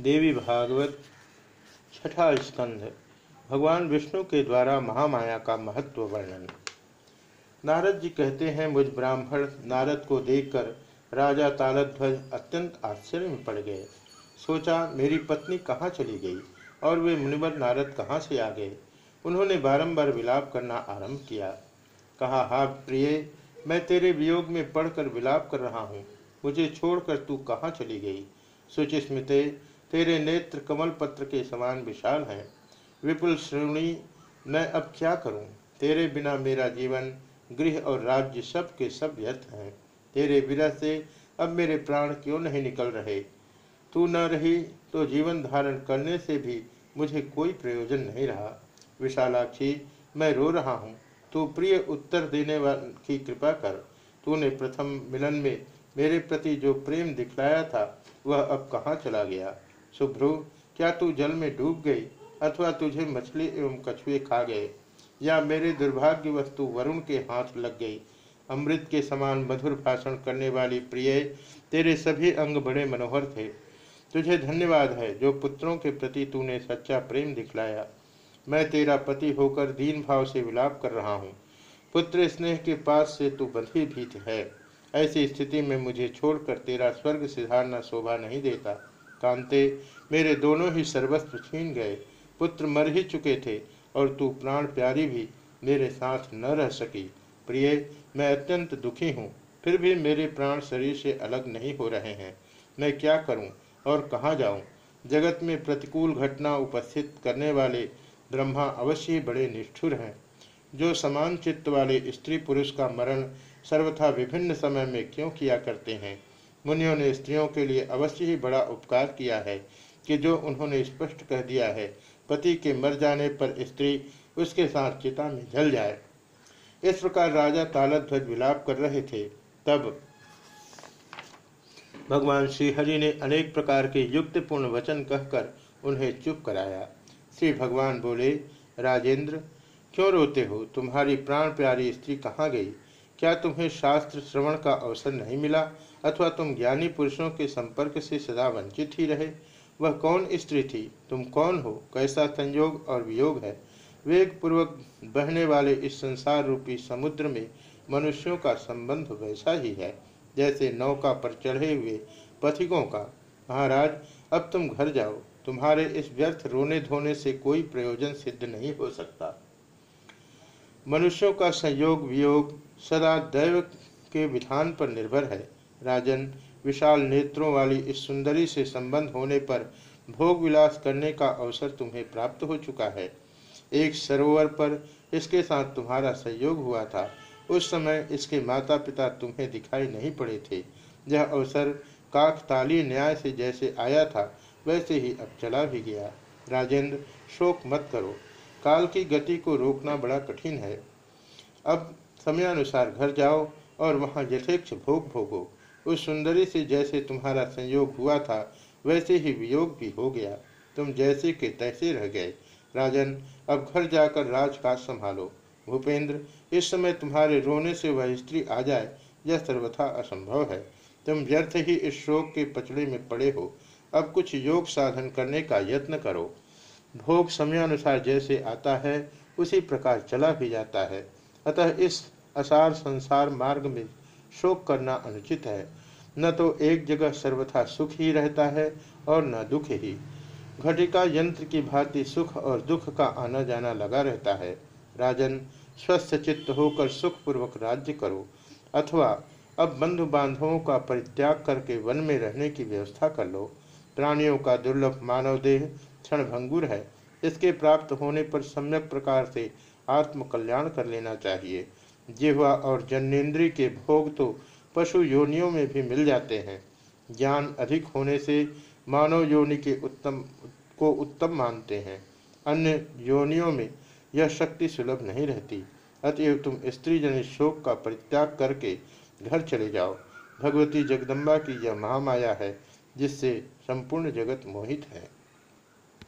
देवी भागवत, छठा स्कंध, भगवान विष्णु के द्वारा महामाया का महत्व वर्णन। नारद जी कहते हैं, मुझ ब्राह्मण नारद को देखकर राजा तालध्वज अत्यंत आश्चर्य में पड़ गए। सोचा, मेरी पत्नी कहाँ चली गई और वे मुनिवर नारद कहाँ से आ गए? उन्होंने बारंबार विलाप करना आरंभ किया। कहा, हा, प्रिय, मैं तेरे वियोग में पढ़कर विलाप कर रहा हूँ। मुझे छोड़कर तू कहाँ चली गई? सुचिस्मिते तेरे नेत्र कमल पत्र के समान विशाल हैं। विपुल श्रेणी, मैं अब क्या करूँ? तेरे बिना मेरा जीवन, गृह और राज्य सब के सब व्यर्थ हैं। तेरे विरह से अब मेरे प्राण क्यों नहीं निकल रहे? तू न रही तो जीवन धारण करने से भी मुझे कोई प्रयोजन नहीं रहा। विशालाक्षी, मैं रो रहा हूँ। तू प्रिय उत्तर देने की कृपा कर। तूने प्रथम मिलन में मेरे प्रति जो प्रेम दिखलाया था, वह अब कहाँ चला गया? शुभ्रु क्या तू जल में डूब गई, अथवा तुझे मछली एवं कछुए खा गए, या मेरे दुर्भाग्य वस्तु वरुण के हाथ लग गई, अमृत के समान मधुर भाषण करने वाली प्रिय, तेरे सभी अंग बड़े मनोहर थे। तुझे धन्यवाद है जो पुत्रों के प्रति तूने सच्चा प्रेम दिखलाया। मैं तेरा पति होकर दीन भाव से विलाप कर रहा हूँ। पुत्र स्नेह के पास से तू बंधी भीत है। ऐसी स्थिति में मुझे छोड़कर तेरा स्वर्ग सिधारना शोभा नहीं देता। कांते मेरे दोनों ही सर्वस्व छीन गए। पुत्र मर ही चुके थे और तू प्राण प्यारी भी मेरे साथ न रह सकी। प्रिय, मैं अत्यंत दुखी हूँ, फिर भी मेरे प्राण शरीर से अलग नहीं हो रहे हैं। मैं क्या करूँ और कहाँ जाऊँ? जगत में प्रतिकूल घटना उपस्थित करने वाले ब्रह्मा अवश्य बड़े निष्ठुर हैं। जो समान चित्त वाले स्त्री पुरुष का मरण सर्वथा विभिन्न समय में क्यों किया करते हैं? मुनियों ने स्त्रियों के लिए अवश्य ही बड़ा उपकार किया है कि जो उन्होंने स्पष्ट कह दिया है, पति के मर जाने पर स्त्री उसके साथ चिता में जल जाए। इस प्रकार राजा तालध्वज विलाप कर रहे थे। तब भगवान श्रीहरि ने अनेक प्रकार के युक्तपूर्ण वचन कहकर उन्हें चुप कराया। श्री भगवान बोले, राजेंद्र, क्यों रोते हो? तुम्हारी प्राण प्यारी स्त्री कहाँ गई? क्या तुम्हें शास्त्र श्रवण का अवसर नहीं मिला, अथवा तुम ज्ञानी पुरुषों के संपर्क से सदा वंचित ही रहे? वह कौन स्त्री थी? तुम कौन हो? कैसा संयोग और वियोग है? वेग पूर्वक बहने वाले इस संसार रूपी समुद्र में मनुष्यों का संबंध वैसा ही है, जैसे नौका पर चढ़े हुए पथिकों का। महाराज, अब तुम घर जाओ। तुम्हारे इस व्यर्थ रोने धोने से कोई प्रयोजन सिद्ध नहीं हो सकता। मनुष्यों का संयोग, वियोग सदा दैव के विधान पर निर्भर है। राजन, विशाल नेत्रों वाली इस सुंदरी से संबंध होने पर भोग विलास करने का अवसर तुम्हें प्राप्त हो चुका है। एक सरोवर पर इसके साथ तुम्हारा सहयोग हुआ था। उस समय इसके माता पिता तुम्हें दिखाई नहीं पड़े थे। यह अवसर काकताली न्याय से जैसे आया था, वैसे ही अब चला भी गया। राजेंद्र, शोक मत करो। काल की गति को रोकना बड़ा कठिन है। अब समयानुसार घर जाओ और वहाँ यथेक्ष भोग भोगो। उस सुंदरी से जैसे तुम्हारा संयोग हुआ था, वैसे ही वियोग भी हो गया। तुम जैसे के तैसे रह गए। राजन, अब घर जाकर राजकाज संभालो। भूपेंद्र, इस समय तुम्हारे रोने से वह स्त्री आ जाए, यह सर्वथा असंभव है। तुम व्यर्थ ही इस शोक के पचड़े में पड़े हो। अब कुछ योग साधन करने का यत्न करो। भोग समयानुसार जैसे आता है, उसी प्रकार चला भी जाता है। अतः इस असार संसार मार्ग में शोक करना अनुचित है। न तो एक जगह सर्वथा सुख ही रहता है और न दुख ही। घटिका यंत्र की भांति सुख और दुख का आना जाना लगा रहता है। राजन, स्वस्थ चित्त होकर सुखपूर्वक राज्य करो, अथवा अब बंधु बांधवों का परित्याग करके वन में रहने की व्यवस्था कर लो। प्राणियों का दुर्लभ मानव देह क्षण भंगुर है। इसके प्राप्त होने पर सम्यक प्रकार से आत्मकल्याण कर लेना चाहिए। जिहवा और जन्नेन्द्रीय के भोग तो पशु योनियों में भी मिल जाते हैं। ज्ञान अधिक होने से मानव योनि के उत्तम, को उत्तम मानते हैं। अन्य योनियों में यह शक्ति सुलभ नहीं रहती। अतएव तुम स्त्री जनित शोक का परित्याग करके घर चले जाओ। भगवती जगदम्बा की यह महामाया है, जिससे संपूर्ण जगत मोहित है।